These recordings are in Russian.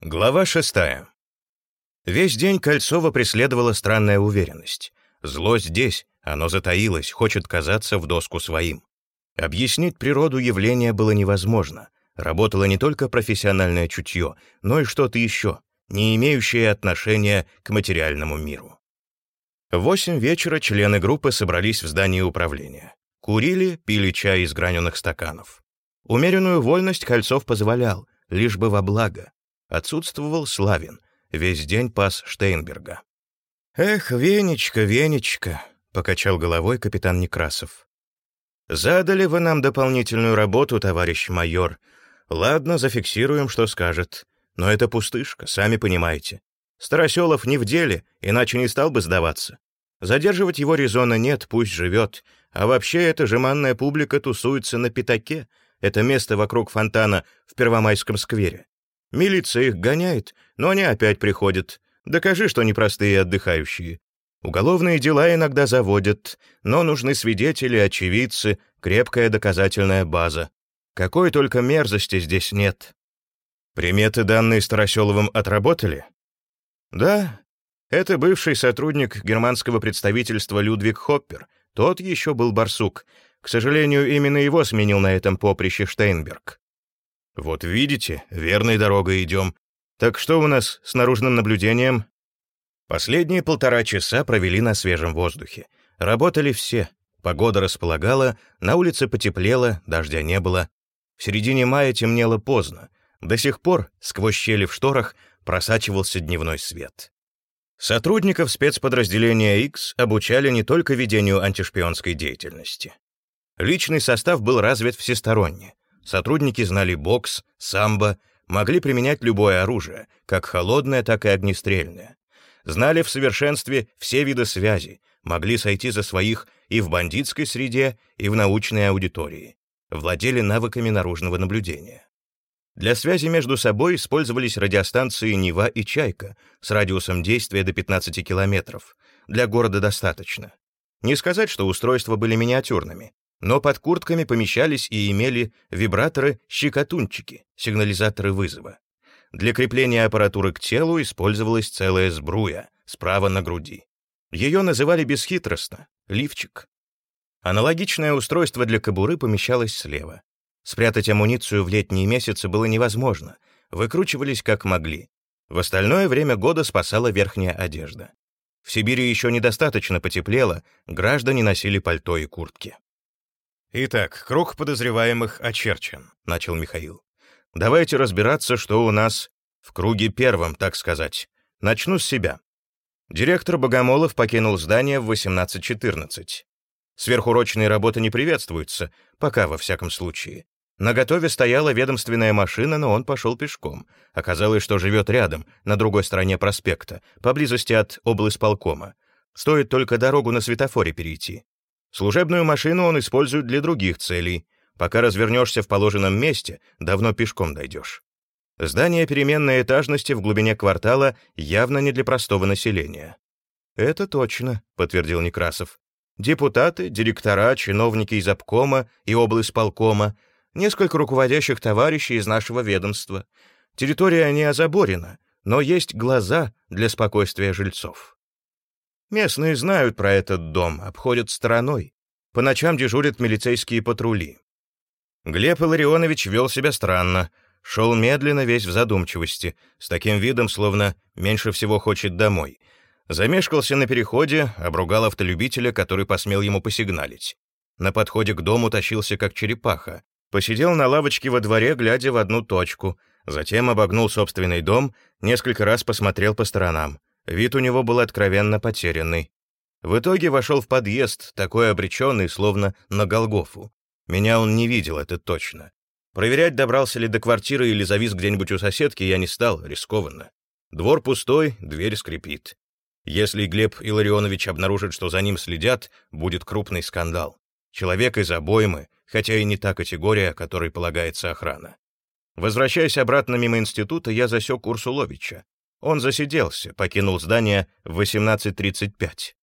Глава шестая. Весь день Кольцова преследовала странная уверенность. Зло здесь, оно затаилось, хочет казаться в доску своим. Объяснить природу явления было невозможно. Работало не только профессиональное чутье, но и что-то еще, не имеющее отношения к материальному миру. В восемь вечера члены группы собрались в здании управления. Курили, пили чай из граненых стаканов. Умеренную вольность Кольцов позволял, лишь бы во благо. Отсутствовал Славин, весь день пас Штейнберга. «Эх, Венечка, Венечка», — покачал головой капитан Некрасов. «Задали вы нам дополнительную работу, товарищ майор. Ладно, зафиксируем, что скажет. Но это пустышка, сами понимаете. Староселов не в деле, иначе не стал бы сдаваться. Задерживать его резона нет, пусть живет. А вообще эта жеманная публика тусуется на пятаке. Это место вокруг фонтана в Первомайском сквере. Милиция их гоняет, но они опять приходят. Докажи, что непростые отдыхающие. Уголовные дела иногда заводят, но нужны свидетели, очевидцы, крепкая доказательная база. Какой только мерзости здесь нет. Приметы, данные Староселовым, отработали? Да, это бывший сотрудник германского представительства Людвиг Хоппер. Тот еще был барсук. К сожалению, именно его сменил на этом поприще Штейнберг. «Вот видите, верной дорогой идем. Так что у нас с наружным наблюдением?» Последние полтора часа провели на свежем воздухе. Работали все. Погода располагала, на улице потеплело, дождя не было. В середине мая темнело поздно. До сих пор сквозь щели в шторах просачивался дневной свет. Сотрудников спецподразделения X обучали не только ведению антишпионской деятельности. Личный состав был развит всесторонне. Сотрудники знали бокс, самбо, могли применять любое оружие, как холодное, так и огнестрельное. Знали в совершенстве все виды связи, могли сойти за своих и в бандитской среде, и в научной аудитории. Владели навыками наружного наблюдения. Для связи между собой использовались радиостанции «Нева» и «Чайка» с радиусом действия до 15 километров. Для города достаточно. Не сказать, что устройства были миниатюрными но под куртками помещались и имели вибраторы-щекотунчики, сигнализаторы вызова. Для крепления аппаратуры к телу использовалась целая сбруя, справа на груди. Ее называли бесхитростно — лифчик. Аналогичное устройство для кобуры помещалось слева. Спрятать амуницию в летние месяцы было невозможно, выкручивались как могли. В остальное время года спасала верхняя одежда. В Сибири еще недостаточно потеплело, граждане носили пальто и куртки. «Итак, круг подозреваемых очерчен», — начал Михаил. «Давайте разбираться, что у нас в круге первом, так сказать. Начну с себя. Директор Богомолов покинул здание в 18.14. Сверхурочные работы не приветствуются, пока во всяком случае. На готове стояла ведомственная машина, но он пошел пешком. Оказалось, что живет рядом, на другой стороне проспекта, поблизости от облсполкома. Стоит только дорогу на светофоре перейти. Служебную машину он использует для других целей. Пока развернешься в положенном месте, давно пешком дойдешь. Здание переменной этажности в глубине квартала явно не для простого населения. «Это точно», — подтвердил Некрасов. «Депутаты, директора, чиновники из обкома и облсполкома, несколько руководящих товарищей из нашего ведомства. Территория не озаборена, но есть глаза для спокойствия жильцов». Местные знают про этот дом, обходят стороной. По ночам дежурят милицейские патрули. Глеб Илларионович вел себя странно, шел медленно, весь в задумчивости, с таким видом, словно меньше всего хочет домой. Замешкался на переходе, обругал автолюбителя, который посмел ему посигналить. На подходе к дому тащился как черепаха. Посидел на лавочке во дворе, глядя в одну точку, затем обогнул собственный дом, несколько раз посмотрел по сторонам. Вид у него был откровенно потерянный. В итоге вошел в подъезд, такой обреченный, словно на Голгофу. Меня он не видел, это точно. Проверять, добрался ли до квартиры или завис где-нибудь у соседки, я не стал, рискованно. Двор пустой, дверь скрипит. Если Глеб Илларионович обнаружит, что за ним следят, будет крупный скандал. Человек из обоймы, хотя и не та категория, которой полагается охрана. Возвращаясь обратно мимо института, я засек Урсуловича. Он засиделся, покинул здание в 18.35.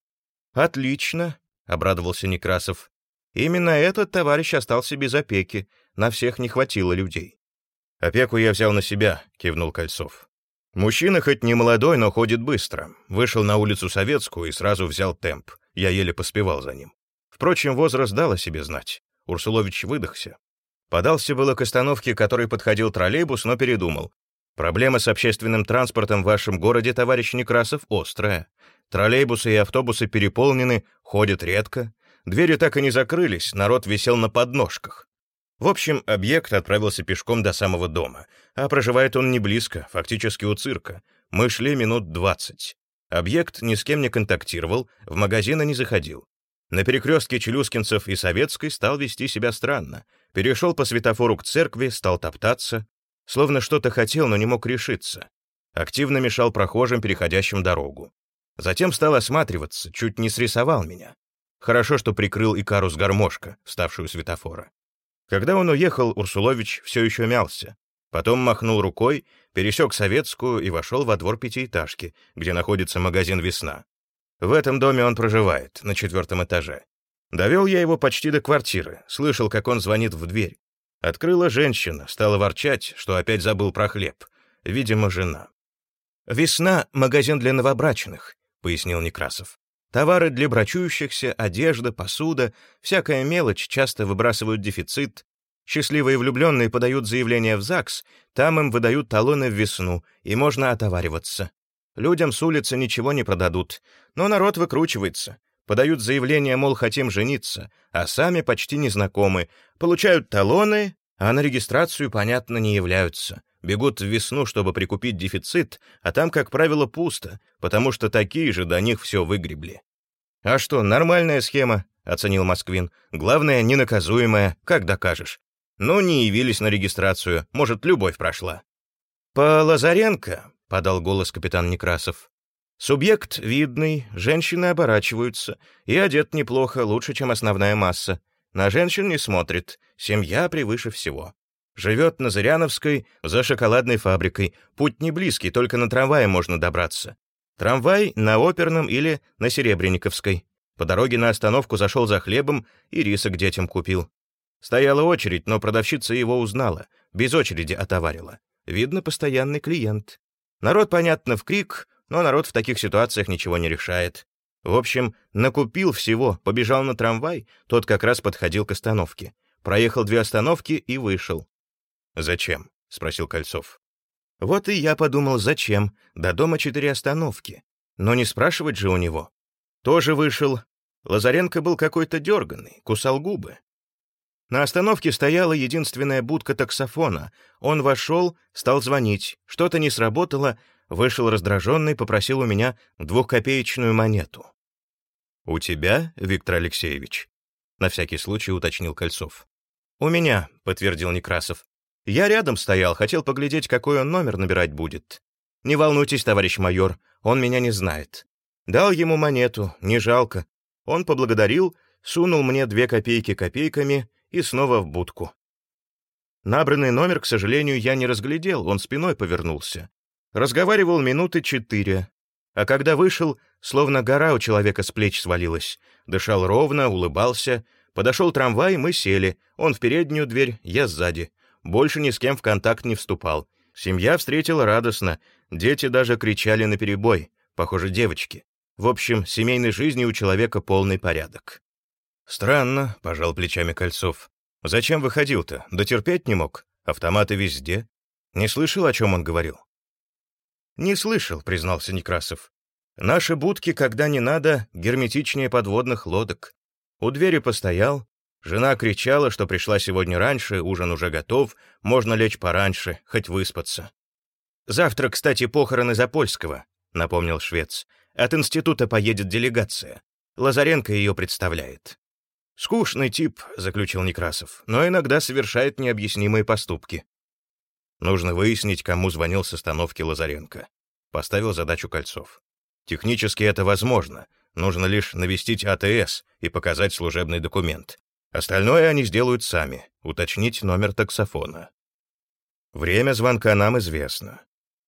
«Отлично», — обрадовался Некрасов. «Именно этот товарищ остался без опеки, на всех не хватило людей». «Опеку я взял на себя», — кивнул Кольцов. Мужчина хоть не молодой, но ходит быстро. Вышел на улицу Советскую и сразу взял темп. Я еле поспевал за ним. Впрочем, возраст дал о себе знать. Урсулович выдохся. Подался было к остановке, которой подходил троллейбус, но передумал. Проблема с общественным транспортом в вашем городе, товарищ Некрасов, острая. Троллейбусы и автобусы переполнены, ходят редко. Двери так и не закрылись, народ висел на подножках. В общем, объект отправился пешком до самого дома, а проживает он не близко, фактически у цирка. Мы шли минут двадцать. Объект ни с кем не контактировал, в магазины не заходил. На перекрестке Челюскинцев и Советской стал вести себя странно. Перешел по светофору к церкви, стал топтаться, словно что-то хотел, но не мог решиться. Активно мешал прохожим, переходящим дорогу. Затем стал осматриваться, чуть не срисовал меня. Хорошо, что прикрыл Икарус гармошка, вставшую светофора. Когда он уехал, Урсулович все еще мялся. Потом махнул рукой, пересек Советскую и вошел во двор пятиэтажки, где находится магазин «Весна». В этом доме он проживает, на четвертом этаже. Довел я его почти до квартиры, слышал, как он звонит в дверь. Открыла женщина, стала ворчать, что опять забыл про хлеб. Видимо, жена. «Весна — магазин для новобрачных», — пояснил Некрасов. Товары для брачующихся, одежда, посуда, всякая мелочь часто выбрасывают дефицит. Счастливые влюбленные подают заявление в ЗАГС, там им выдают талоны в весну, и можно отовариваться. Людям с улицы ничего не продадут, но народ выкручивается. Подают заявление, мол, хотим жениться, а сами почти незнакомы, получают талоны, а на регистрацию, понятно, не являются. Бегут в весну, чтобы прикупить дефицит, а там, как правило, пусто, потому что такие же до них все выгребли. «А что, нормальная схема», — оценил Москвин. «Главное, ненаказуемая, как докажешь. Ну, не явились на регистрацию, может, любовь прошла». «По Лазаренко», — подал голос капитан Некрасов. «Субъект видный, женщины оборачиваются, и одет неплохо, лучше, чем основная масса. На женщин не смотрит, семья превыше всего. Живет на Зыряновской, за шоколадной фабрикой. Путь не близкий, только на трамвае можно добраться. Трамвай на Оперном или на Серебренниковской. По дороге на остановку зашел за хлебом и риса к детям купил. Стояла очередь, но продавщица его узнала, без очереди отоварила. Видно, постоянный клиент. Народ, понятно, в крик, но народ в таких ситуациях ничего не решает. В общем, накупил всего, побежал на трамвай, тот как раз подходил к остановке. Проехал две остановки и вышел. «Зачем?» — спросил Кольцов. «Вот и я подумал, зачем? До дома четыре остановки. Но не спрашивать же у него. Тоже вышел. Лазаренко был какой-то дерганный, кусал губы. На остановке стояла единственная будка таксофона. Он вошел, стал звонить. Что-то не сработало, вышел раздраженный, попросил у меня двухкопеечную монету. «У тебя, Виктор Алексеевич?» — на всякий случай уточнил Кольцов. «У меня», — подтвердил Некрасов. Я рядом стоял, хотел поглядеть, какой он номер набирать будет. Не волнуйтесь, товарищ майор, он меня не знает. Дал ему монету, не жалко. Он поблагодарил, сунул мне две копейки копейками и снова в будку. Набранный номер, к сожалению, я не разглядел, он спиной повернулся. Разговаривал минуты четыре. А когда вышел, словно гора у человека с плеч свалилась. Дышал ровно, улыбался. Подошел трамвай, мы сели. Он в переднюю дверь, я сзади. Больше ни с кем в контакт не вступал. Семья встретила радостно, дети даже кричали на перебой, похоже, девочки. В общем, семейной жизни у человека полный порядок. «Странно», — пожал плечами Кольцов. «Зачем выходил-то? Дотерпеть не мог? Автоматы везде. Не слышал, о чем он говорил?» «Не слышал», — признался Некрасов. «Наши будки, когда не надо, герметичнее подводных лодок. У двери постоял, Жена кричала, что пришла сегодня раньше, ужин уже готов, можно лечь пораньше, хоть выспаться. «Завтра, кстати, похороны Запольского», — напомнил швец. «От института поедет делегация. Лазаренко ее представляет». «Скучный тип», — заключил Некрасов, «но иногда совершает необъяснимые поступки». Нужно выяснить, кому звонил с остановки Лазаренко. Поставил задачу Кольцов. Технически это возможно. Нужно лишь навестить АТС и показать служебный документ. Остальное они сделают сами, уточнить номер таксофона. Время звонка нам известно.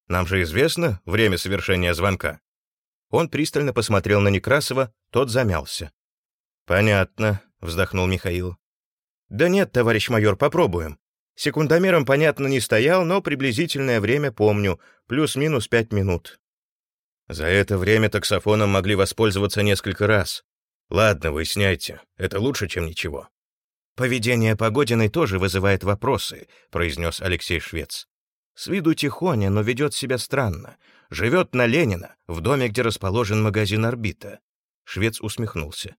Нам же известно время совершения звонка. Он пристально посмотрел на Некрасова, тот замялся. «Понятно», — вздохнул Михаил. «Да нет, товарищ майор, попробуем. Секундомером, понятно, не стоял, но приблизительное время помню, плюс-минус пять минут. За это время таксофоном могли воспользоваться несколько раз. Ладно, выясняйте, это лучше, чем ничего. «Поведение Погодиной тоже вызывает вопросы», — произнес Алексей Швец. «С виду тихоня, но ведет себя странно. Живет на Ленина, в доме, где расположен магазин «Орбита». Швец усмехнулся.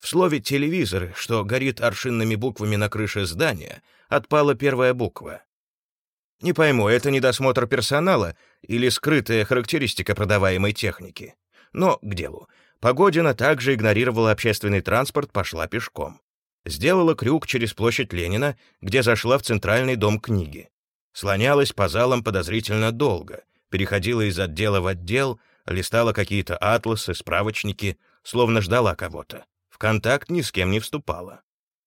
В слове «телевизоры», что горит аршинными буквами на крыше здания, отпала первая буква. Не пойму, это недосмотр персонала или скрытая характеристика продаваемой техники. Но к делу. Погодина также игнорировала общественный транспорт, пошла пешком. Сделала крюк через площадь Ленина, где зашла в Центральный дом книги. Слонялась по залам подозрительно долго, переходила из отдела в отдел, листала какие-то атласы, справочники, словно ждала кого-то. Контакт ни с кем не вступала.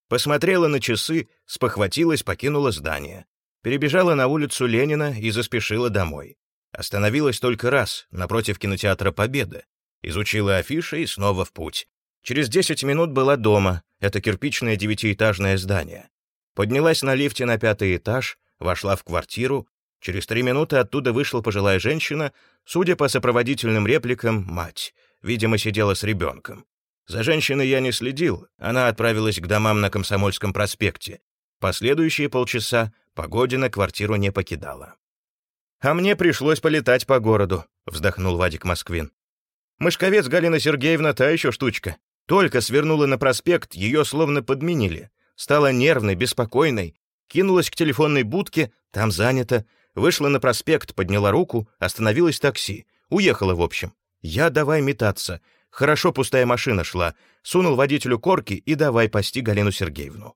Посмотрела на часы, спохватилась, покинула здание. Перебежала на улицу Ленина и заспешила домой. Остановилась только раз, напротив кинотеатра «Победа». Изучила афиши и снова в путь. Через 10 минут была дома, это кирпичное девятиэтажное здание. Поднялась на лифте на пятый этаж, вошла в квартиру. Через три минуты оттуда вышла пожилая женщина, судя по сопроводительным репликам, мать. Видимо, сидела с ребенком. За женщиной я не следил, она отправилась к домам на Комсомольском проспекте. Последующие полчаса Погодина квартиру не покидала. «А мне пришлось полетать по городу», — вздохнул Вадик Москвин. «Мышковец Галина Сергеевна та еще штучка. Только свернула на проспект, ее словно подменили. Стала нервной, беспокойной, кинулась к телефонной будке, там занято, вышла на проспект, подняла руку, остановилось такси, уехала в общем. Я давай метаться, Хорошо пустая машина шла. Сунул водителю корки и давай пасти Галину Сергеевну.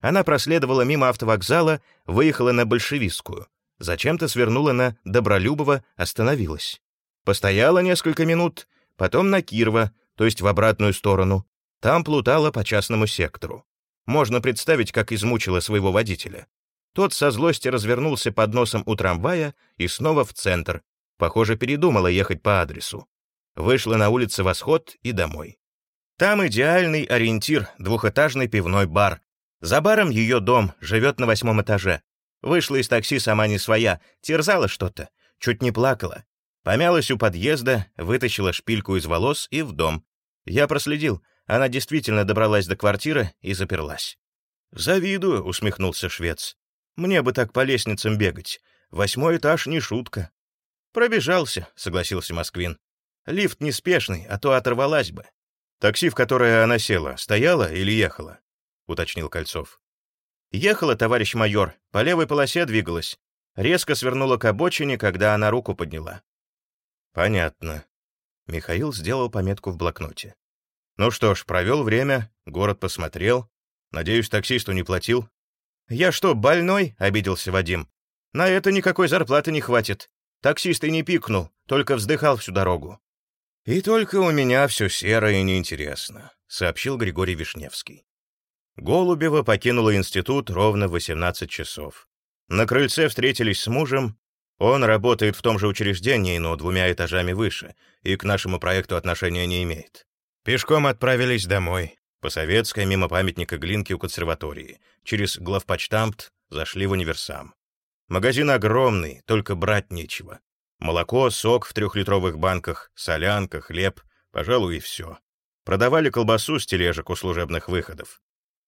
Она проследовала мимо автовокзала, выехала на Большевистскую. Зачем-то свернула на Добролюбово, остановилась. Постояла несколько минут, потом на Кирова, то есть в обратную сторону. Там плутала по частному сектору. Можно представить, как измучила своего водителя. Тот со злости развернулся под носом у трамвая и снова в центр. Похоже, передумала ехать по адресу. Вышла на улице Восход и домой. Там идеальный ориентир, двухэтажный пивной бар. За баром ее дом, живет на восьмом этаже. Вышла из такси сама не своя, терзала что-то, чуть не плакала. Помялась у подъезда, вытащила шпильку из волос и в дом. Я проследил, она действительно добралась до квартиры и заперлась. «Завидую», — усмехнулся швец. «Мне бы так по лестницам бегать. Восьмой этаж не шутка». «Пробежался», — согласился Москвин. Лифт неспешный, а то оторвалась бы. Такси, в которое она села, стояла или ехала? Уточнил Кольцов. Ехала, товарищ майор, по левой полосе двигалась. Резко свернула к обочине, когда она руку подняла. Понятно. Михаил сделал пометку в блокноте. Ну что ж, провел время, город посмотрел. Надеюсь, таксисту не платил. «Я что, больной?» — обиделся Вадим. «На это никакой зарплаты не хватит. Таксист и не пикнул, только вздыхал всю дорогу». «И только у меня все серо и неинтересно», — сообщил Григорий Вишневский. Голубева покинула институт ровно в 18 часов. На крыльце встретились с мужем. Он работает в том же учреждении, но двумя этажами выше, и к нашему проекту отношения не имеет. Пешком отправились домой. По Советской, мимо памятника Глинки у консерватории. Через главпочтамт зашли в универсам. Магазин огромный, только брать нечего. Молоко, сок в трехлитровых банках, солянка, хлеб, пожалуй, и все. Продавали колбасу с тележек у служебных выходов.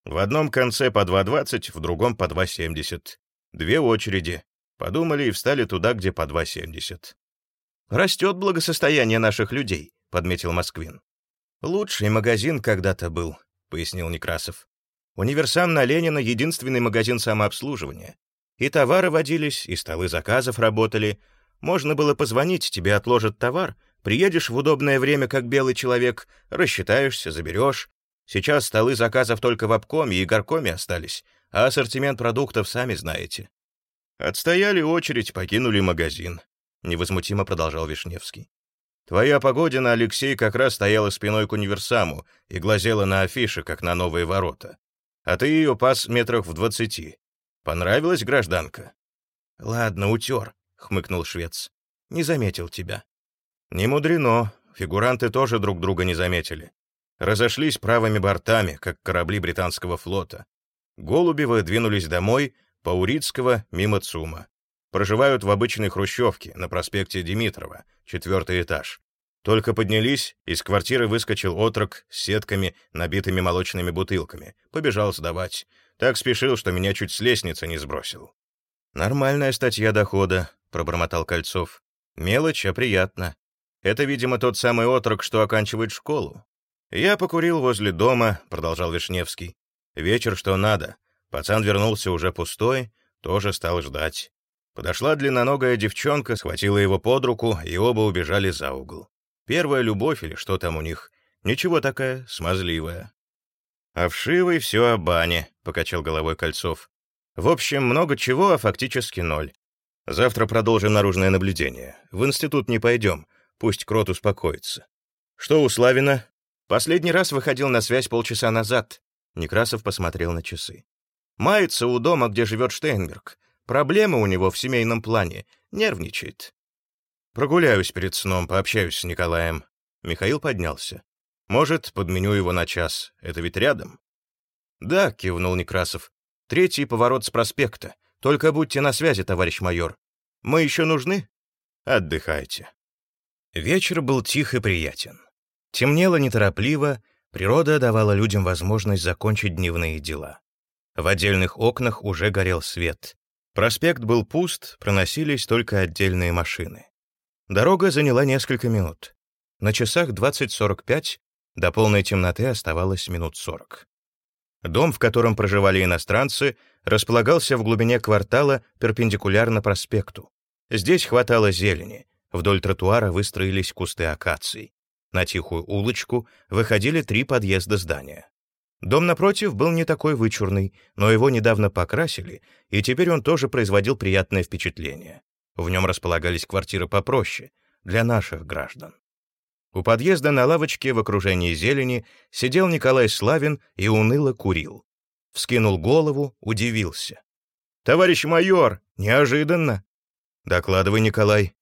В одном конце по 2,20, в другом по 2,70. Две очереди. Подумали и встали туда, где по 2,70. «Растет благосостояние наших людей», — подметил Москвин. «Лучший магазин когда-то был», — пояснил Некрасов. «Универсам на Ленина — единственный магазин самообслуживания. И товары водились, и столы заказов работали, можно было позвонить, тебе отложат товар, приедешь в удобное время, как белый человек, рассчитаешься, заберешь. Сейчас столы заказов только в обкоме и горкоме остались, а ассортимент продуктов сами знаете. Отстояли очередь, покинули магазин. Невозмутимо продолжал Вишневский. Твоя Погодина, Алексей, как раз стояла спиной к универсаму и глазела на афиши, как на новые ворота. А ты ее пас метрах в двадцати. Понравилась гражданка? Ладно, утер. — хмыкнул швец. «Не заметил тебя». «Не мудрено. Фигуранты тоже друг друга не заметили. Разошлись правыми бортами, как корабли британского флота. Голубевы двинулись домой, Паурицкого мимо ЦУМа. Проживают в обычной хрущевке на проспекте Димитрова, четвертый этаж. Только поднялись, из квартиры выскочил отрок с сетками, набитыми молочными бутылками. Побежал сдавать. Так спешил, что меня чуть с лестницы не сбросил. «Нормальная статья дохода», — пробормотал Кольцов. «Мелочь, а приятно. Это, видимо, тот самый отрок, что оканчивает школу. Я покурил возле дома, продолжал Вишневский. Вечер что надо. Пацан вернулся уже пустой, тоже стал ждать. Подошла длинноногая девчонка, схватила его под руку, и оба убежали за угол. Первая любовь или что там у них. Ничего такая, смазливая. «А вшивый все о бане», — покачал головой Кольцов. «В общем, много чего, а фактически ноль. Завтра продолжим наружное наблюдение. В институт не пойдем, пусть Крот успокоится. Что у Славина? Последний раз выходил на связь полчаса назад. Некрасов посмотрел на часы. Мается у дома, где живет Штейнберг. Проблемы у него в семейном плане. Нервничает. Прогуляюсь перед сном, пообщаюсь с Николаем. Михаил поднялся. Может, подменю его на час. Это ведь рядом? Да, кивнул Некрасов. Третий поворот с проспекта. Только будьте на связи, товарищ майор. Мы еще нужны? Отдыхайте. Вечер был тих и приятен. Темнело неторопливо, природа давала людям возможность закончить дневные дела. В отдельных окнах уже горел свет. Проспект был пуст, проносились только отдельные машины. Дорога заняла несколько минут. На часах 20.45 до полной темноты оставалось минут 40. Дом, в котором проживали иностранцы, располагался в глубине квартала перпендикулярно проспекту. Здесь хватало зелени, вдоль тротуара выстроились кусты акаций. На тихую улочку выходили три подъезда здания. Дом напротив был не такой вычурный, но его недавно покрасили, и теперь он тоже производил приятное впечатление. В нем располагались квартиры попроще, для наших граждан. У подъезда на лавочке в окружении зелени сидел Николай Славин и уныло курил. Вскинул голову, удивился. «Товарищ майор, неожиданно!» «Докладывай, Николай».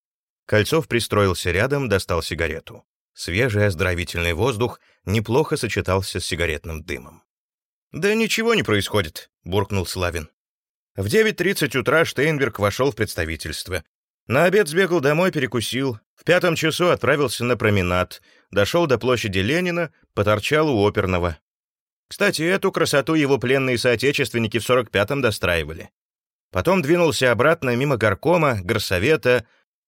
Кольцов пристроился рядом, достал сигарету. Свежий оздоровительный воздух неплохо сочетался с сигаретным дымом. «Да ничего не происходит», — буркнул Славин. В 9.30 утра Штейнберг вошел в представительство. На обед сбегал домой, перекусил. В пятом часу отправился на променад. Дошел до площади Ленина, поторчал у оперного. Кстати, эту красоту его пленные соотечественники в 45-м достраивали. Потом двинулся обратно мимо горкома, горсовета,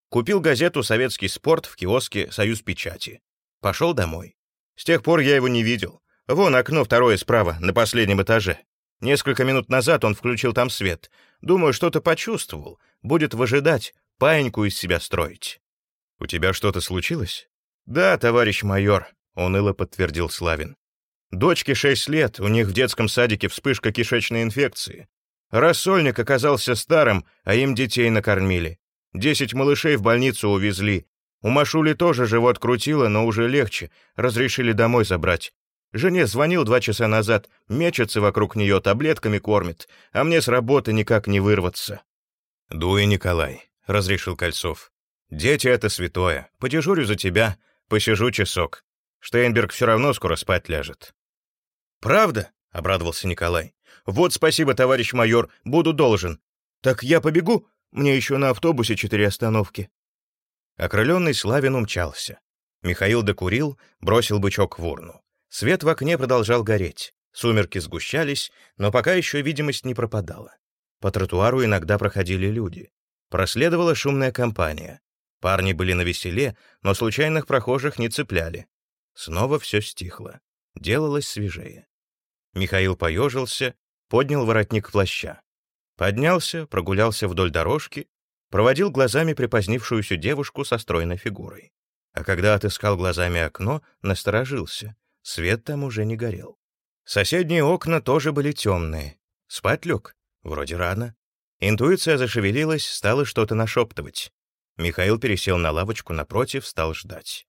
Купил газету «Советский спорт» в киоске «Союз печати». Пошел домой. С тех пор я его не видел. Вон окно второе справа, на последнем этаже. Несколько минут назад он включил там свет. Думаю, что-то почувствовал. Будет выжидать, паиньку из себя строить. «У тебя что-то случилось?» «Да, товарищ майор», — уныло подтвердил Славин. «Дочке шесть лет, у них в детском садике вспышка кишечной инфекции. Рассольник оказался старым, а им детей накормили. Десять малышей в больницу увезли. У Машули тоже живот крутило, но уже легче. Разрешили домой забрать. Жене звонил два часа назад, мечется вокруг нее, таблетками кормит, а мне с работы никак не вырваться. «Дуй, Николай», — разрешил Кольцов. «Дети — это святое. Подежурю за тебя, посижу часок. Штейнберг все равно скоро спать ляжет». «Правда?» — обрадовался Николай. «Вот спасибо, товарищ майор, буду должен. Так я побегу?» Мне еще на автобусе четыре остановки». Окрыленный Славин умчался. Михаил докурил, бросил бычок в урну. Свет в окне продолжал гореть. Сумерки сгущались, но пока еще видимость не пропадала. По тротуару иногда проходили люди. Проследовала шумная компания. Парни были на веселе, но случайных прохожих не цепляли. Снова все стихло. Делалось свежее. Михаил поежился, поднял воротник плаща. Поднялся, прогулялся вдоль дорожки, проводил глазами припозднившуюся девушку со стройной фигурой. А когда отыскал глазами окно, насторожился. Свет там уже не горел. Соседние окна тоже были темные. Спать лег? Вроде рано. Интуиция зашевелилась, стала что-то нашептывать. Михаил пересел на лавочку напротив, стал ждать.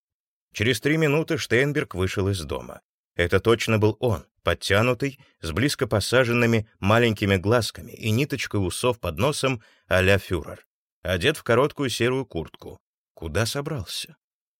Через три минуты Штейнберг вышел из дома. Это точно был он, подтянутый, с близко посаженными маленькими глазками и ниточкой усов под носом а-ля фюрер. Одет в короткую серую куртку. Куда собрался?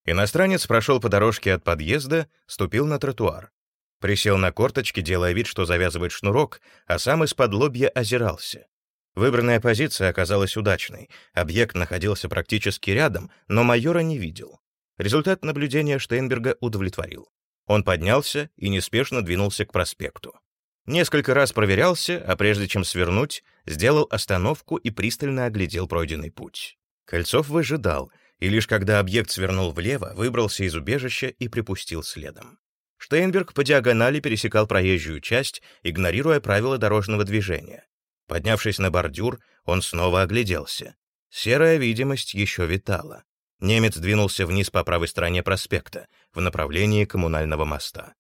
Иностранец прошел по дорожке от подъезда, ступил на тротуар. Присел на корточки, делая вид, что завязывает шнурок, а сам из-под лобья озирался. Выбранная позиция оказалась удачной. Объект находился практически рядом, но майора не видел. Результат наблюдения Штейнберга удовлетворил. Он поднялся и неспешно двинулся к проспекту. Несколько раз проверялся, а прежде чем свернуть, сделал остановку и пристально оглядел пройденный путь. Кольцов выжидал, и лишь когда объект свернул влево, выбрался из убежища и припустил следом. Штейнберг по диагонали пересекал проезжую часть, игнорируя правила дорожного движения. Поднявшись на бордюр, он снова огляделся. Серая видимость еще витала. Немец двинулся вниз по правой стороне проспекта, в направлении коммунального моста.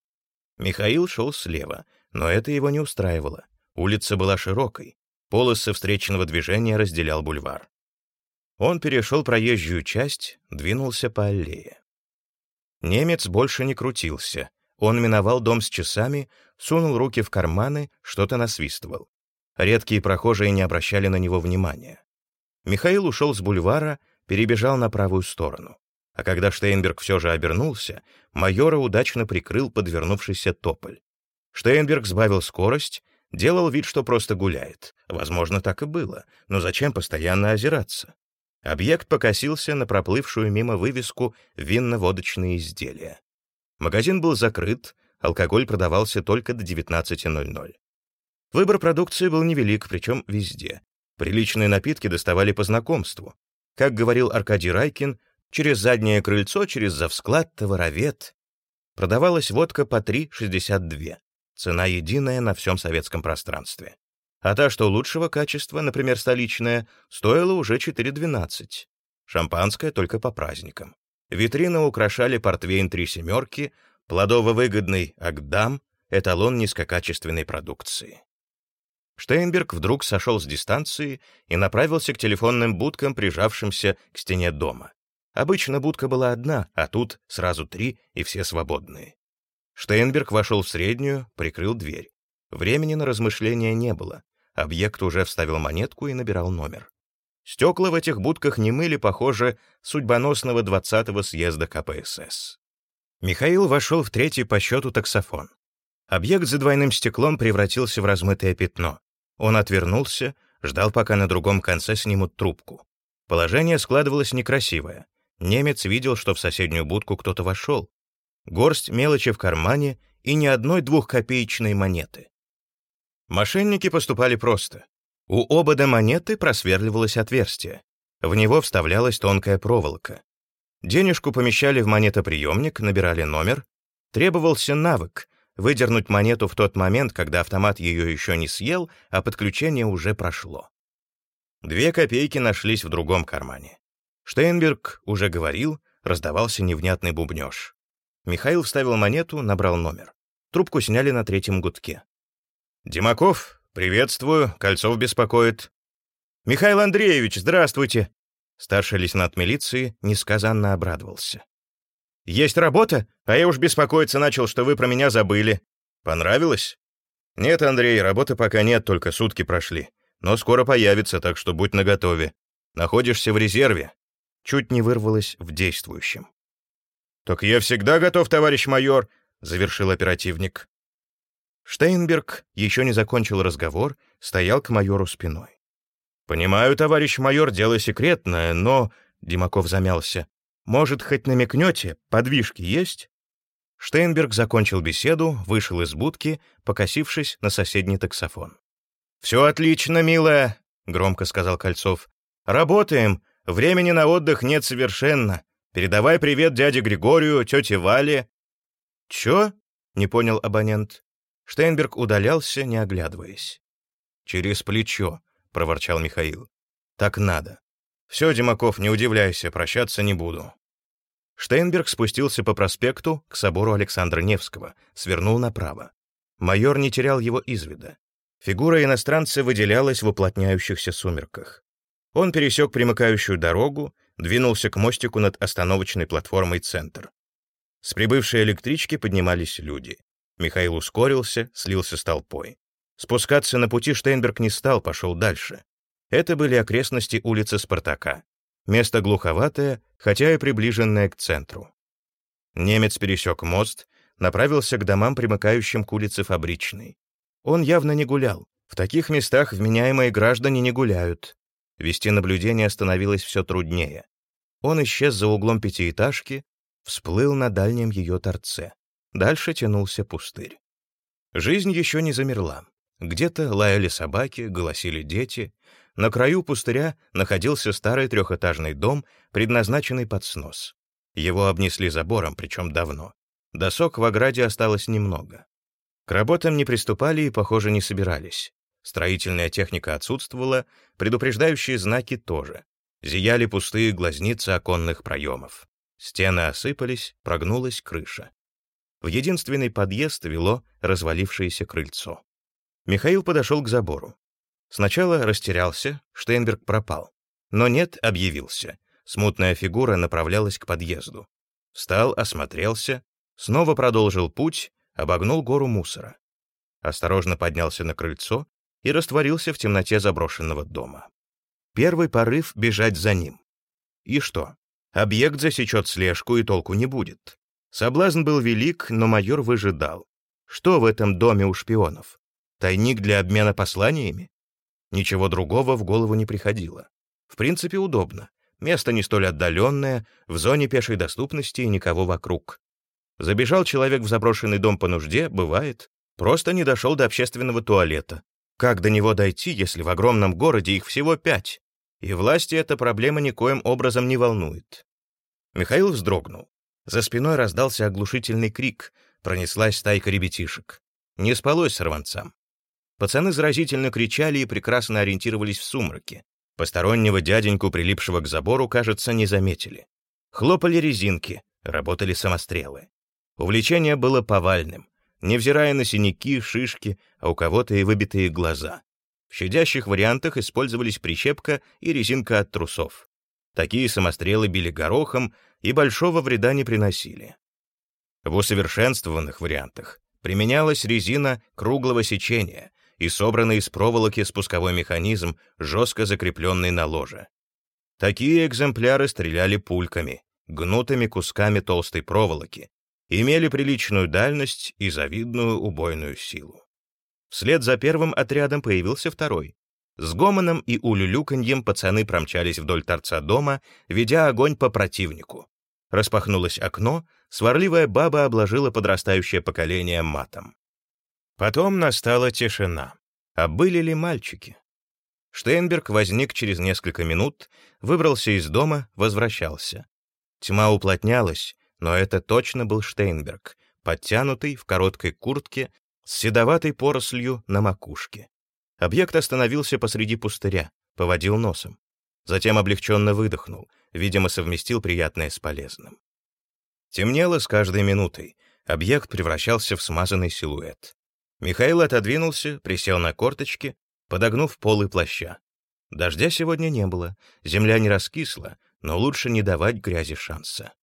Михаил шел слева, но это его не устраивало. Улица была широкой, полосы встречного движения разделял бульвар. Он перешел проезжую часть, двинулся по аллее. Немец больше не крутился. Он миновал дом с часами, сунул руки в карманы, что-то насвистывал. Редкие прохожие не обращали на него внимания. Михаил ушел с бульвара, перебежал на правую сторону. А когда Штейнберг все же обернулся, майора удачно прикрыл подвернувшийся тополь. Штейнберг сбавил скорость, делал вид, что просто гуляет. Возможно, так и было, но зачем постоянно озираться? Объект покосился на проплывшую мимо вывеску «Винно-водочные изделия». Магазин был закрыт, алкоголь продавался только до 19.00. Выбор продукции был невелик, причем везде. Приличные напитки доставали по знакомству. Как говорил Аркадий Райкин, через заднее крыльцо, через завсклад, товаровед. Продавалась водка по 3,62. Цена единая на всем советском пространстве. А та, что лучшего качества, например, столичная, стоила уже 4,12. Шампанское только по праздникам. Витрины украшали портвейн «Три семерки», плодово-выгодный «Агдам», эталон низкокачественной продукции. Штейнберг вдруг сошел с дистанции и направился к телефонным будкам, прижавшимся к стене дома. Обычно будка была одна, а тут сразу три, и все свободные. Штейнберг вошел в среднюю, прикрыл дверь. Времени на размышления не было. Объект уже вставил монетку и набирал номер. Стекла в этих будках не мыли, похоже, судьбоносного 20-го съезда КПСС. Михаил вошел в третий по счету таксофон. Объект за двойным стеклом превратился в размытое пятно. Он отвернулся, ждал, пока на другом конце снимут трубку. Положение складывалось некрасивое. Немец видел, что в соседнюю будку кто-то вошел. Горсть мелочи в кармане и ни одной двухкопеечной монеты. Мошенники поступали просто. У обода монеты просверливалось отверстие. В него вставлялась тонкая проволока. Денежку помещали в монетоприемник, набирали номер. Требовался навык, выдернуть монету в тот момент, когда автомат ее еще не съел, а подключение уже прошло. Две копейки нашлись в другом кармане. Штейнберг уже говорил, раздавался невнятный бубнеж. Михаил вставил монету, набрал номер. Трубку сняли на третьем гудке. «Димаков, приветствую, Кольцов беспокоит». «Михаил Андреевич, здравствуйте!» Старший лейтенант милиции несказанно обрадовался. «Есть работа? А я уж беспокоиться начал, что вы про меня забыли. Понравилось?» «Нет, Андрей, работы пока нет, только сутки прошли. Но скоро появится, так что будь наготове. Находишься в резерве». Чуть не вырвалось в действующем. «Так я всегда готов, товарищ майор», — завершил оперативник. Штейнберг еще не закончил разговор, стоял к майору спиной. «Понимаю, товарищ майор, дело секретное, но...» — Димаков замялся. Может, хоть намекнете, подвижки есть?» Штейнберг закончил беседу, вышел из будки, покосившись на соседний таксофон. «Все отлично, милая», — громко сказал Кольцов. «Работаем. Времени на отдых нет совершенно. Передавай привет дяде Григорию, тете Вале». «Чё?» — не понял абонент. Штейнберг удалялся, не оглядываясь. «Через плечо», — проворчал Михаил. «Так надо. Все, Димаков, не удивляйся, прощаться не буду. Штейнберг спустился по проспекту к собору Александра Невского, свернул направо. Майор не терял его из вида. Фигура иностранца выделялась в уплотняющихся сумерках. Он пересек примыкающую дорогу, двинулся к мостику над остановочной платформой «Центр». С прибывшей электрички поднимались люди. Михаил ускорился, слился с толпой. Спускаться на пути Штейнберг не стал, пошел дальше. Это были окрестности улицы Спартака. Место глуховатое, хотя и приближенное к центру. Немец пересек мост, направился к домам, примыкающим к улице Фабричной. Он явно не гулял, В таких местах вменяемые граждане не гуляют. Вести наблюдение становилось все труднее. Он исчез за углом пятиэтажки, всплыл на дальнем ее торце. Дальше тянулся пустырь. Жизнь еще не замерла. Где-то лаяли собаки, голосили дети. На краю пустыря находился старый трехэтажный дом, предназначенный под снос. Его обнесли забором, причем давно. Досок в ограде осталось немного. К работам не приступали и, похоже, не собирались. Строительная техника отсутствовала, предупреждающие знаки тоже. Зияли пустые глазницы оконных проемов. Стены осыпались, прогнулась крыша. В единственный подъезд вело развалившееся крыльцо. Михаил подошел к забору. Сначала растерялся, Штейнберг пропал. Но нет, объявился. Смутная фигура направлялась к подъезду. Встал, осмотрелся, снова продолжил путь, обогнул гору мусора. Осторожно поднялся на крыльцо и растворился в темноте заброшенного дома. Первый порыв — бежать за ним. И что? Объект засечет слежку, и толку не будет. Соблазн был велик, но майор выжидал. Что в этом доме у шпионов? Тайник для обмена посланиями? Ничего другого в голову не приходило. В принципе, удобно. Место не столь отдаленное, в зоне пешей доступности и никого вокруг. Забежал человек в заброшенный дом по нужде, бывает. Просто не дошел до общественного туалета. Как до него дойти, если в огромном городе их всего пять? И власти эта проблема никоим образом не волнует. Михаил вздрогнул. За спиной раздался оглушительный крик, пронеслась стайка ребятишек. Не спалось сорванцам. Пацаны заразительно кричали и прекрасно ориентировались в сумраке. Постороннего дяденьку, прилипшего к забору, кажется, не заметили. Хлопали резинки, работали самострелы. Увлечение было повальным, невзирая на синяки, шишки, а у кого-то и выбитые глаза. В щадящих вариантах использовались прищепка и резинка от трусов. Такие самострелы били горохом и большого вреда не приносили. В усовершенствованных вариантах применялась резина круглого сечения и собранный из проволоки спусковой механизм, жестко закрепленный на ложе. Такие экземпляры стреляли пульками, гнутыми кусками толстой проволоки, имели приличную дальность и завидную убойную силу. Вслед за первым отрядом появился второй. С гомоном и улюлюканьем пацаны промчались вдоль торца дома, ведя огонь по противнику. Распахнулось окно, сварливая баба обложила подрастающее поколение матом. Потом настала тишина. А были ли мальчики? Штейнберг возник через несколько минут, выбрался из дома, возвращался. Тьма уплотнялась, но это точно был Штейнберг, подтянутый в короткой куртке с седоватой порослью на макушке. Объект остановился посреди пустыря, поводил носом. Затем облегченно выдохнул, видимо, совместил приятное с полезным. Темнело с каждой минутой, объект превращался в смазанный силуэт. Михаил отодвинулся, присел на корточки, подогнув полы плаща. Дождя сегодня не было, земля не раскисла, но лучше не давать грязи шанса.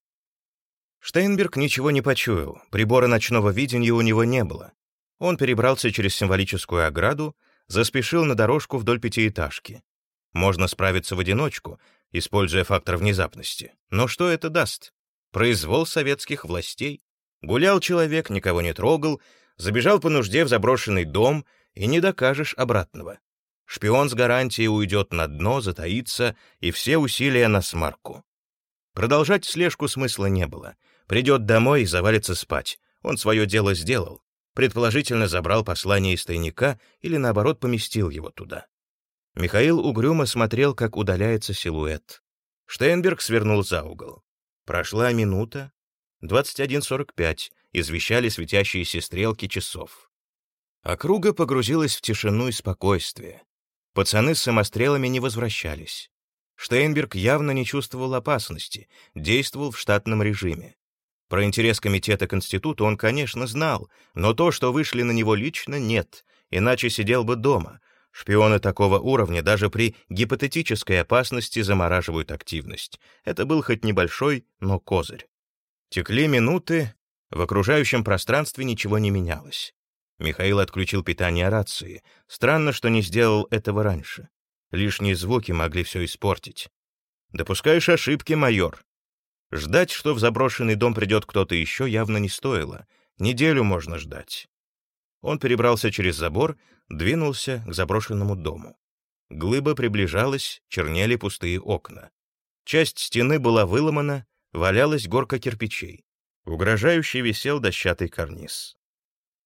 Штейнберг ничего не почуял, прибора ночного видения у него не было. Он перебрался через символическую ограду, заспешил на дорожку вдоль пятиэтажки. Можно справиться в одиночку, используя фактор внезапности. Но что это даст? Произвол советских властей. Гулял человек, никого не трогал, забежал по нужде в заброшенный дом, и не докажешь обратного. Шпион с гарантией уйдет на дно, затаится, и все усилия на смарку. Продолжать слежку смысла не было. Придет домой и завалится спать. Он свое дело сделал. Предположительно, забрал послание из тайника или, наоборот, поместил его туда. Михаил угрюмо смотрел, как удаляется силуэт. Штейнберг свернул за угол. Прошла минута. 21.45 извещали светящиеся стрелки часов. Округа погрузилась в тишину и спокойствие. Пацаны с самострелами не возвращались. Штейнберг явно не чувствовал опасности, действовал в штатном режиме. Про интерес комитета к институту он, конечно, знал, но то, что вышли на него лично, нет, иначе сидел бы дома. Шпионы такого уровня даже при гипотетической опасности замораживают активность. Это был хоть небольшой, но козырь. Текли минуты, в окружающем пространстве ничего не менялось. Михаил отключил питание рации. Странно, что не сделал этого раньше. Лишние звуки могли все испортить. «Допускаешь ошибки, майор». Ждать, что в заброшенный дом придет кто-то еще, явно не стоило. Неделю можно ждать. Он перебрался через забор, двинулся к заброшенному дому. Глыба приближалась, чернели пустые окна. Часть стены была выломана, валялась горка кирпичей. Угрожающе висел дощатый карниз.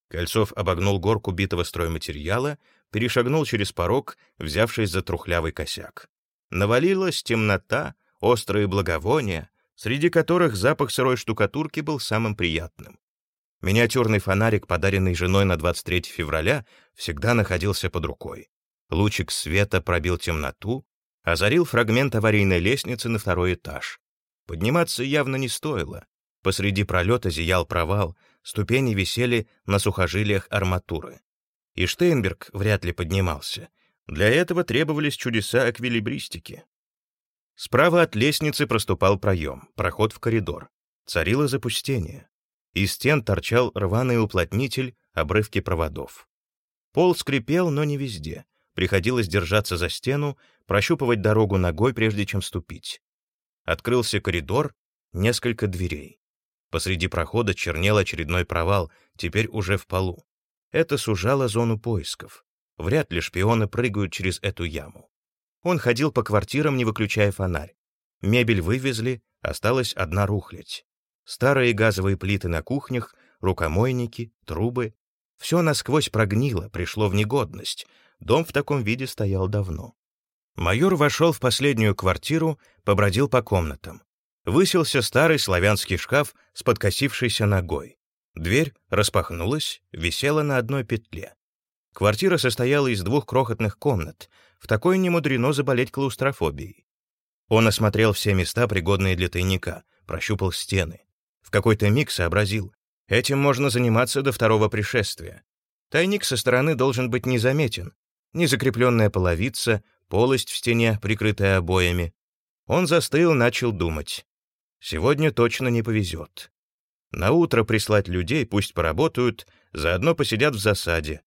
Кольцов обогнул горку битого стройматериала, перешагнул через порог, взявшись за трухлявый косяк. Навалилась темнота, острые благовония, среди которых запах сырой штукатурки был самым приятным. Миниатюрный фонарик, подаренный женой на 23 февраля, всегда находился под рукой. Лучик света пробил темноту, озарил фрагмент аварийной лестницы на второй этаж. Подниматься явно не стоило. Посреди пролета зиял провал, ступени висели на сухожилиях арматуры. И Штейнберг вряд ли поднимался. Для этого требовались чудеса эквилибристики. Справа от лестницы проступал проем, проход в коридор. Царило запустение. Из стен торчал рваный уплотнитель, обрывки проводов. Пол скрипел, но не везде. Приходилось держаться за стену, прощупывать дорогу ногой, прежде чем ступить. Открылся коридор, несколько дверей. Посреди прохода чернел очередной провал, теперь уже в полу. Это сужало зону поисков. Вряд ли шпионы прыгают через эту яму. Он ходил по квартирам, не выключая фонарь. Мебель вывезли, осталась одна рухлядь. Старые газовые плиты на кухнях, рукомойники, трубы. Все насквозь прогнило, пришло в негодность. Дом в таком виде стоял давно. Майор вошел в последнюю квартиру, побродил по комнатам. Высился старый славянский шкаф с подкосившейся ногой. Дверь распахнулась, висела на одной петле. Квартира состояла из двух крохотных комнат. В такой не мудрено заболеть клаустрофобией. Он осмотрел все места, пригодные для тайника, прощупал стены. В какой-то миг сообразил, этим можно заниматься до второго пришествия. Тайник со стороны должен быть незаметен. Незакрепленная половица, полость в стене, прикрытая обоями. Он застыл, начал думать. Сегодня точно не повезет. На утро прислать людей, пусть поработают, заодно посидят в засаде.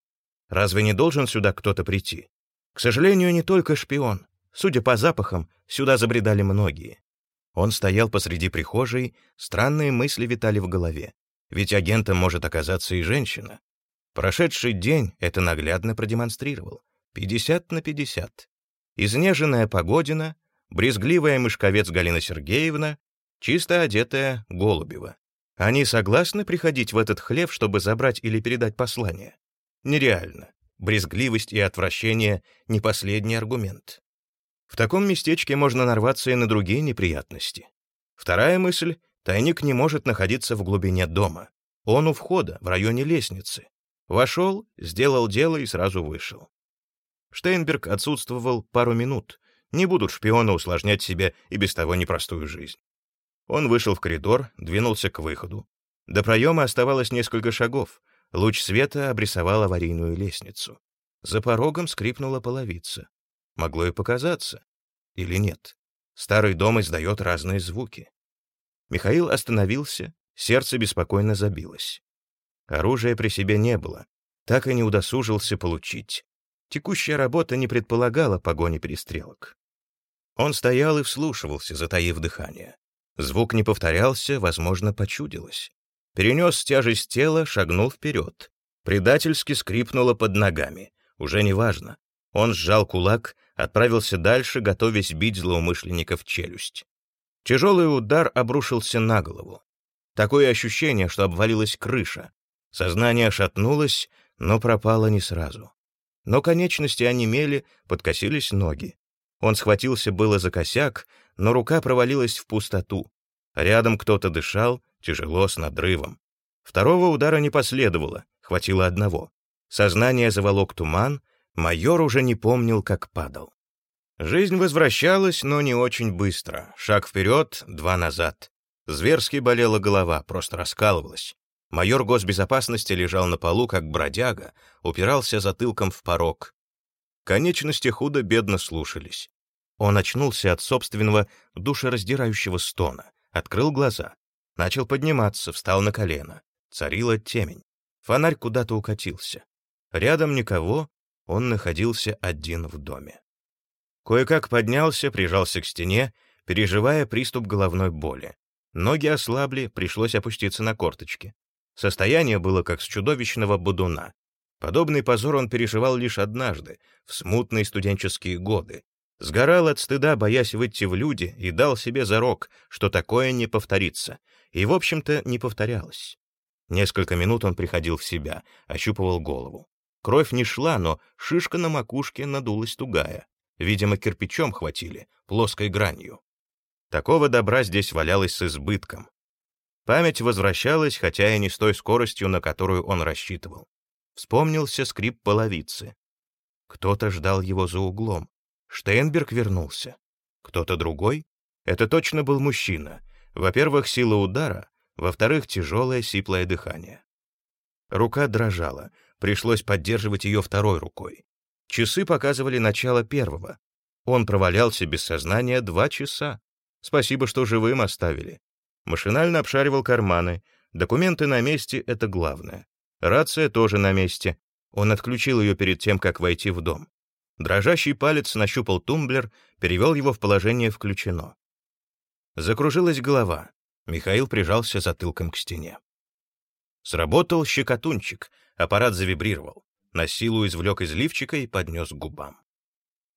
Разве не должен сюда кто-то прийти? К сожалению, не только шпион. Судя по запахам, сюда забредали многие. Он стоял посреди прихожей, странные мысли витали в голове. Ведь агентом может оказаться и женщина. Прошедший день это наглядно продемонстрировал. 50 на 50. Изнеженная Погодина, брезгливая мышковец Галина Сергеевна, чисто одетая Голубева. Они согласны приходить в этот хлев, чтобы забрать или передать послание? Нереально. Брезгливость и отвращение — не последний аргумент. В таком местечке можно нарваться и на другие неприятности. Вторая мысль — тайник не может находиться в глубине дома. Он у входа, в районе лестницы. Вошел, сделал дело и сразу вышел. Штейнберг отсутствовал пару минут. Не будут шпионы усложнять себе и без того непростую жизнь. Он вышел в коридор, двинулся к выходу. До проема оставалось несколько шагов. Луч света обрисовал аварийную лестницу. За порогом скрипнула половица. Могло и показаться. Или нет. Старый дом издает разные звуки. Михаил остановился, сердце беспокойно забилось. Оружия при себе не было, так и не удосужился получить. Текущая работа не предполагала погони перестрелок. Он стоял и вслушивался, затаив дыхание. Звук не повторялся, возможно, почудилось. Перенес тяжесть тела, шагнул вперед. Предательски скрипнуло под ногами. Уже не важно. Он сжал кулак, отправился дальше, готовясь бить злоумышленника в челюсть. Тяжелый удар обрушился на голову. Такое ощущение, что обвалилась крыша. Сознание шатнулось, но пропало не сразу. Но конечности онемели, подкосились ноги. Он схватился было за косяк, но рука провалилась в пустоту. Рядом кто-то дышал, тяжело, с надрывом. Второго удара не последовало, хватило одного. Сознание заволок туман, майор уже не помнил, как падал. Жизнь возвращалась, но не очень быстро. Шаг вперед, два назад. Зверски болела голова, просто раскалывалась. Майор госбезопасности лежал на полу, как бродяга, упирался затылком в порог. Конечности худо-бедно слушались. Он очнулся от собственного душераздирающего стона, открыл глаза, начал подниматься, встал на колено. Царила темень. Фонарь куда-то укатился. Рядом никого, он находился один в доме. Кое-как поднялся, прижался к стене, переживая приступ головной боли. Ноги ослабли, пришлось опуститься на корточки. Состояние было как с чудовищного будуна. Подобный позор он переживал лишь однажды, в смутные студенческие годы. Сгорал от стыда, боясь выйти в люди, и дал себе зарок, что такое не повторится. И, в общем-то, не повторялось. Несколько минут он приходил в себя, ощупывал голову. Кровь не шла, но шишка на макушке надулась тугая. Видимо, кирпичом хватили, плоской гранью. Такого добра здесь валялось с избытком. Память возвращалась, хотя и не с той скоростью, на которую он рассчитывал. Вспомнился скрип половицы. Кто-то ждал его за углом. Штейнберг вернулся. Кто-то другой? Это точно был мужчина. Во-первых, сила удара, во-вторых, тяжелое сиплое дыхание. Рука дрожала, пришлось поддерживать ее второй рукой. Часы показывали начало первого. Он провалялся без сознания два часа. Спасибо, что живым оставили. Машинально обшаривал карманы. Документы на месте — это главное. Рация тоже на месте. Он отключил ее перед тем, как войти в дом. Дрожащий палец нащупал тумблер, перевел его в положение «включено». Закружилась голова. Михаил прижался затылком к стене. Сработал щекотунчик, аппарат завибрировал. На силу извлек из лифчика и поднес к губам.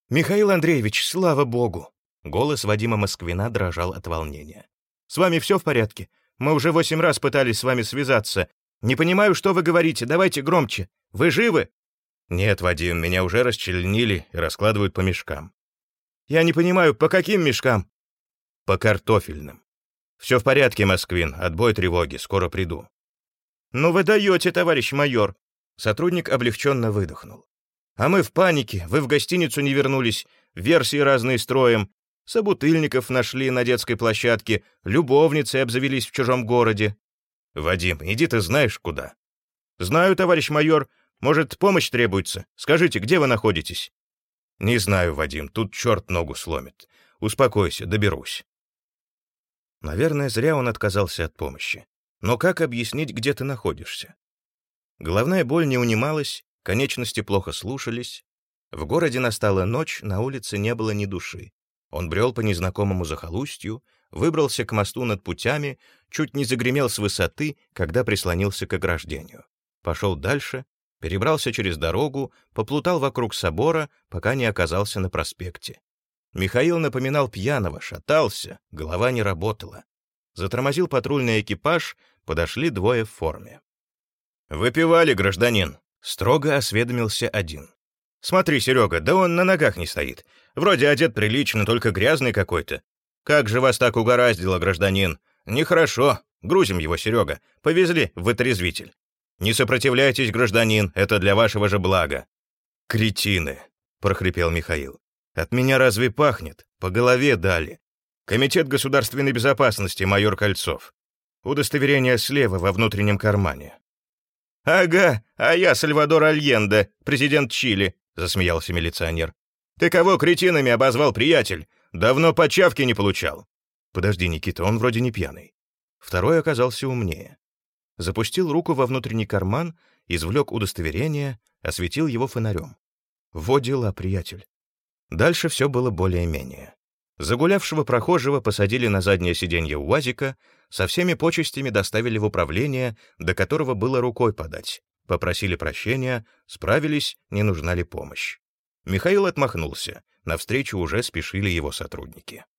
«Михаил Андреевич, слава богу!» Голос Вадима Москвина дрожал от волнения. «С вами все в порядке? Мы уже восемь раз пытались с вами связаться. Не понимаю, что вы говорите, давайте громче. Вы живы?» «Нет, Вадим, меня уже расчленили и раскладывают по мешкам». «Я не понимаю, по каким мешкам?» «По картофельным». «Все в порядке, Москвин, отбой тревоги, скоро приду». «Ну вы даете, товарищ майор!» Сотрудник облегченно выдохнул. «А мы в панике, вы в гостиницу не вернулись, версии разные строим, собутыльников нашли на детской площадке, любовницы обзавелись в чужом городе». «Вадим, иди ты знаешь куда». «Знаю, товарищ майор, может, помощь требуется? Скажите, где вы находитесь?» «Не знаю, Вадим, тут черт ногу сломит. Успокойся, доберусь». Наверное, зря он отказался от помощи. Но как объяснить, где ты находишься? Головная боль не унималась, конечности плохо слушались. В городе настала ночь, на улице не было ни души. Он брел по незнакомому захолустью, выбрался к мосту над путями, чуть не загремел с высоты, когда прислонился к ограждению. Пошел дальше, перебрался через дорогу, поплутал вокруг собора, пока не оказался на проспекте. Михаил напоминал пьяного, шатался, голова не работала. Затормозил патрульный экипаж, подошли двое в форме. «Выпивали, гражданин», — строго осведомился один. «Смотри, Серега, да он на ногах не стоит. Вроде одет прилично, только грязный какой-то. Как же вас так угораздило, гражданин? Нехорошо. Грузим его, Серега. Повезли в вытрезвитель. Не сопротивляйтесь, гражданин, это для вашего же блага». «Кретины», — прохрипел Михаил. От меня разве пахнет? По голове дали. Комитет государственной безопасности, майор Кольцов. Удостоверение слева во внутреннем кармане. «Ага, а я Сальвадор Альенде, президент Чили», — засмеялся милиционер. «Ты кого кретинами обозвал, приятель? Давно почавки не получал». «Подожди, Никита, он вроде не пьяный». Второй оказался умнее. Запустил руку во внутренний карман, извлек удостоверение, осветил его фонарем. «Во дела, приятель. Дальше все было более-менее. Загулявшего прохожего посадили на заднее сиденье УАЗика, со всеми почестями доставили в управление, до которого было рукой подать. Попросили прощения, справились, не нужна ли помощь. Михаил отмахнулся, навстречу уже спешили его сотрудники.